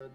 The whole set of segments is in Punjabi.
ਗੁਰ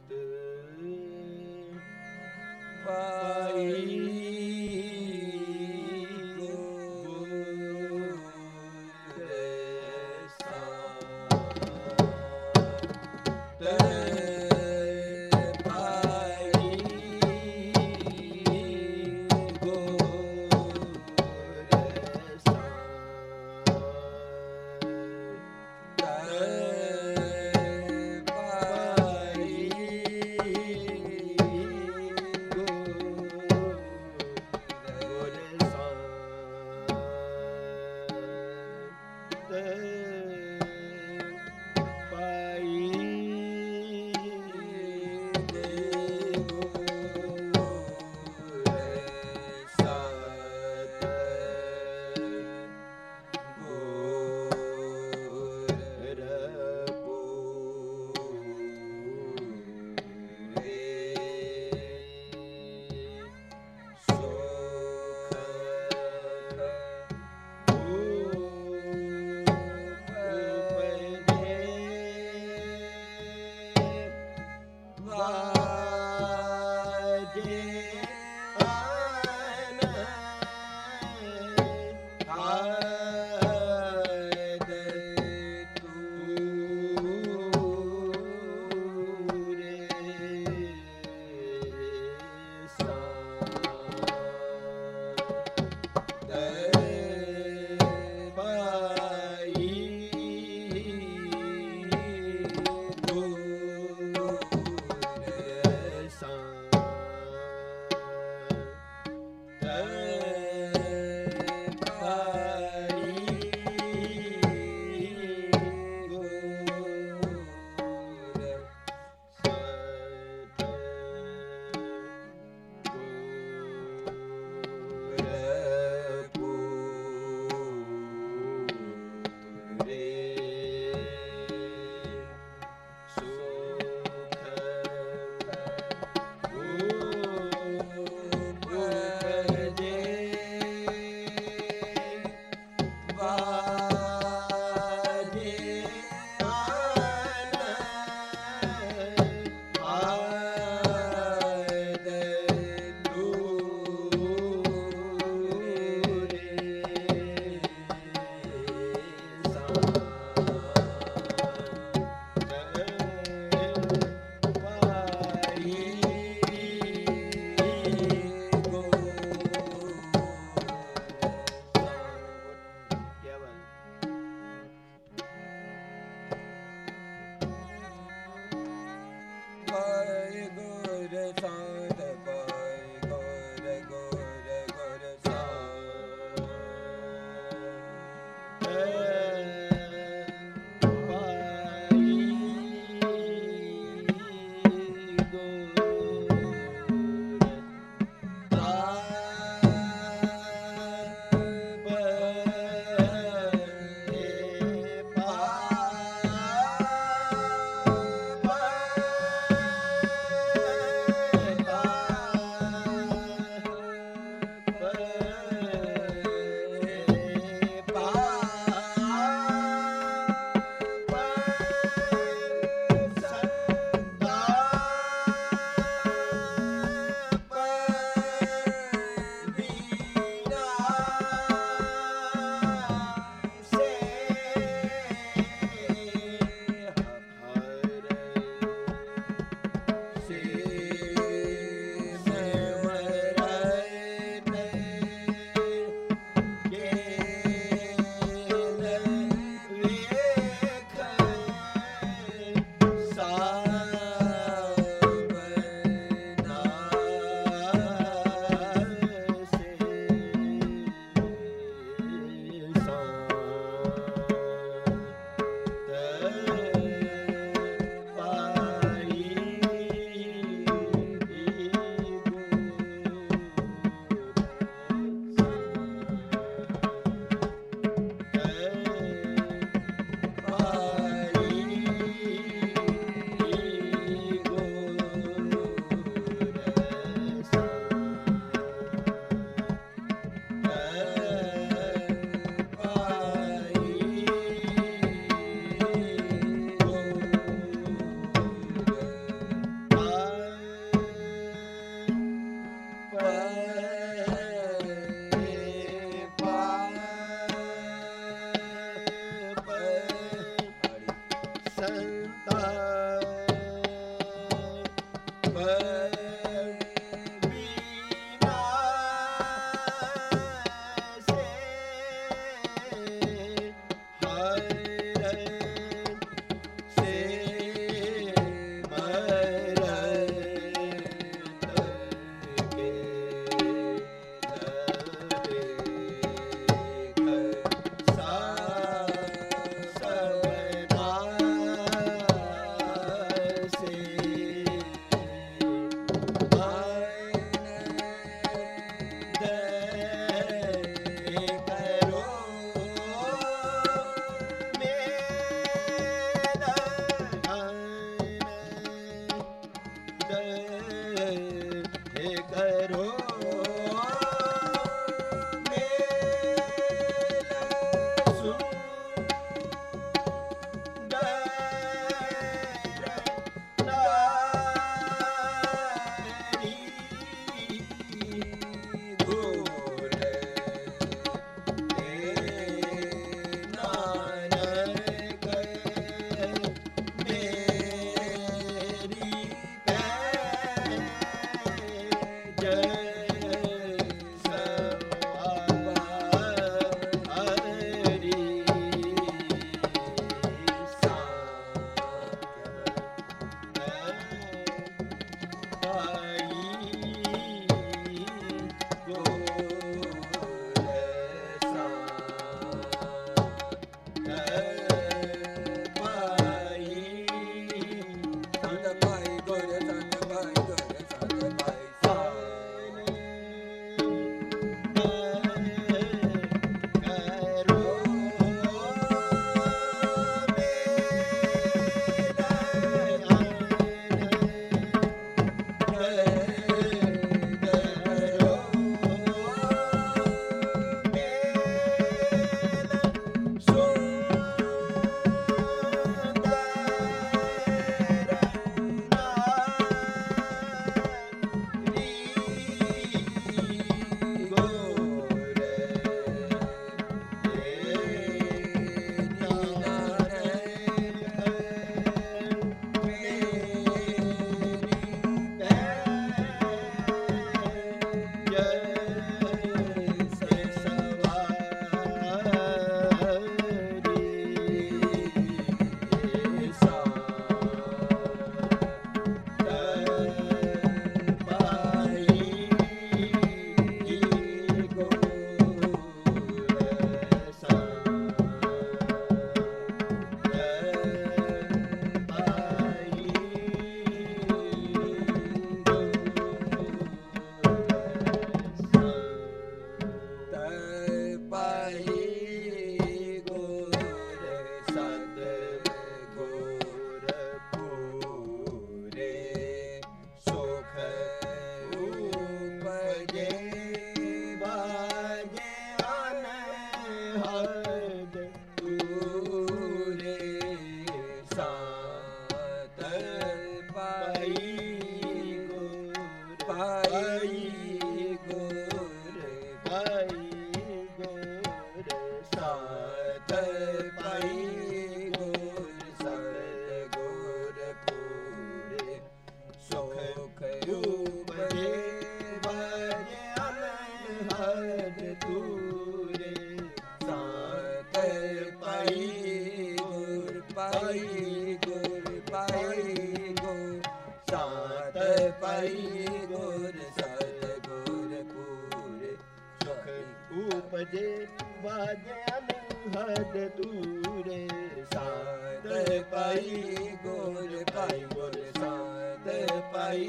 ਪਾਈ ਗੁਰ ਪਾਈ ਗੁਰ ਸਾਧ ਪਾਈ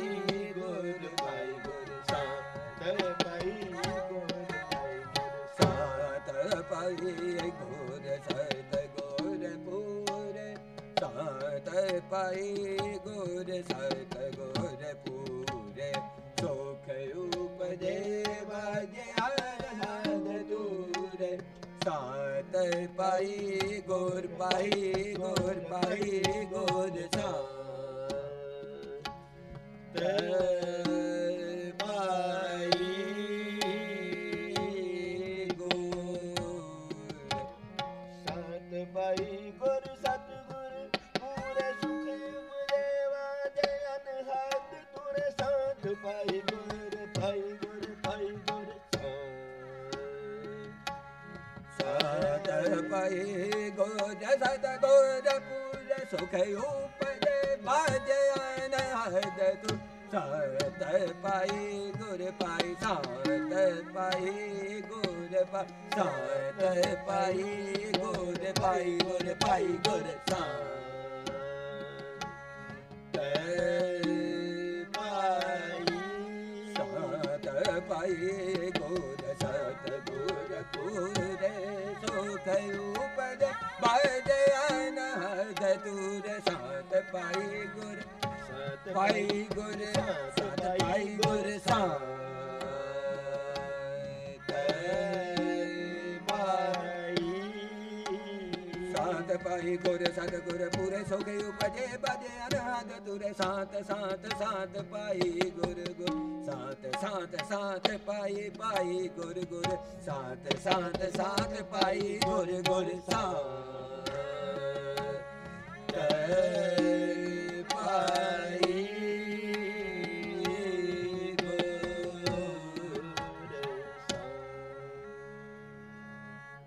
ਗੁਰ ਪਾਈ ਗੁਰ ਸਾਧ। ਪਾਈ ਗੁਰ ਪਾਈ ਗੁਰ ਸਾਧ ਪਾਈ ਗੁਰ ਸਾਧ ਗੁਰ ਪੂਰ। ਪਾਈ ਗੁਰ ਸਾਧ ਗੁਰ ਪਾਈ ਗੁਰ ਪਾਈ ਗੁਰ ਪਾਈ ਗੁਰ ਸਾਂ ਤੈ ਪੂਜ ਸੁਖ ਉਪਜੇ ਤੂ ਸਤ ਪਾਈ ਗੁਰ ਪਾਈ ਸਤ ਪਾਈ ਗੁਰ ਪਾਈ ਸਤ ਪਾਈ ਗੁਰ ਪਾਈ ਗੁਰ ਪਾਈ ਗੁਰ ਸਤ ਪਾਈ ਸਤ ਪਾਈ ਗੁਰ ਸਤ ਗੁਰ ਪੂਰੇ ਸੁਖ ਉਪਜੇ ਬਾਜੇ ਅਨਹਦ ਤੂਰ ਸਤ ਪਾਈ ਗੁਰ ਸਤ ਪਾਈ ਗੁਰ ਸਤ ਪਾਈ ਗੁਰ ਸਤ ਸਾਤ ਪਾਈ ਗੁਰ ਸਤ ਗੁਰ ਪੂਰੇ ਸੋਗੇ ਉਪਜੇ ਬਜੇ ਅਨਹਦ ਤੁਰੇ ਸਾਤ ਸਾਤ ਸਾਤ ਪਾਈ ਗੁਰ ਗੁਰ, ਸਾਤ ਸਾਤ ਸਾਤ ਪਾਈ ਪਾਈ ਗੁਰ ਗੁਰ, ਸਾਤ ਸਾਤ ਸਾਤ ਪਾਈ ਗੁਰ ਗੁਰ, ਸਾਤ